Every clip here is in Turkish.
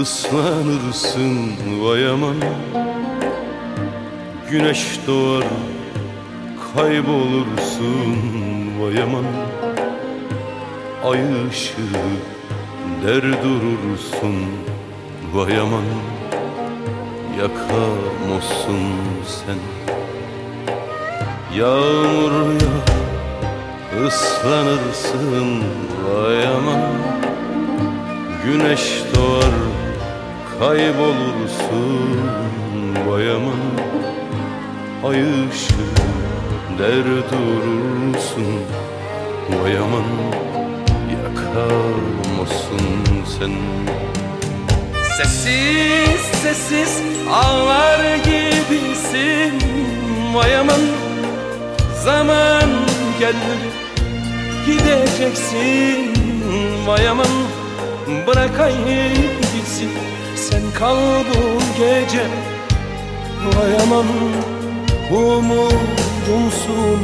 ıslanırsın vay aman. Güneş doğar kaybolursun vay aman. Ay ışığı der durursun vay aman. Yakamazsın sen. Yağmur ya ıslanırsın vay aman. Güneş doğar kaybolursun vay aman Ay ışığı der durursun vay aman Yakamazsın sen. Sessiz sessiz ağlar gibisin Vay aman zaman geldi Gideceksin vay aman Bırakayım gitsin Sen kal bu gece Vay aman umudumsun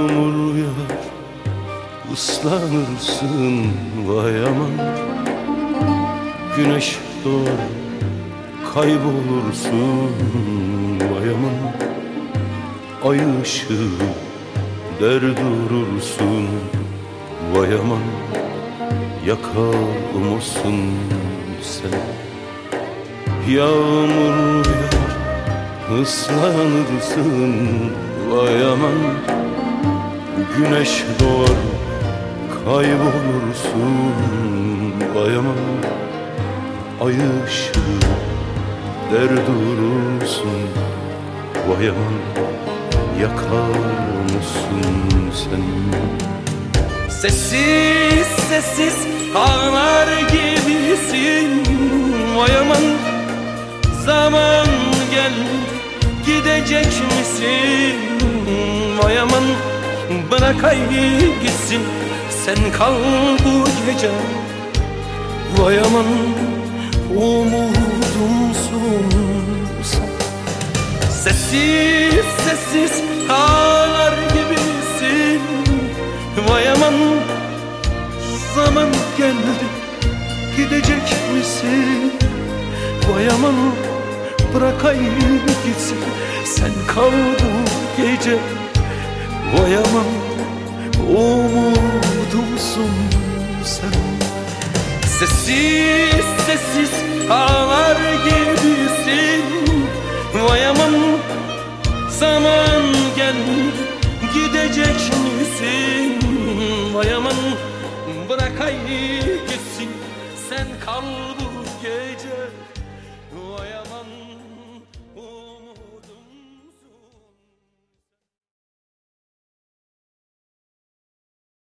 Yağmur yağar ıslanırsın vay aman. Güneş doğar kaybolursun vay aman. Ay ışığı der durursun vay aman. Yakamazsın sen. Yağmur yağar ıslanırsın vay aman Güneş doğar kaybolursun. Vay aman Ay ışığı der durursun. Vay aman Yakar mısın sen. Sessiz sessiz ağlar gibisin. Vay aman zaman geldi gidecek misin? Vay aman bırakayım gitsin sen kal bu gece. Vay aman umudumsun Sessiz sessiz ağlar gibisin. Vay aman zaman geldi gidecek misin? Vay aman bırakayım gitsin sen kal bu gece Vay aman umudumsun sen. Sessiz sessiz ağlar gibisin. Vay aman zaman geldi gidecek misin? Vay aman bırakayım gitsin. Sen kal bu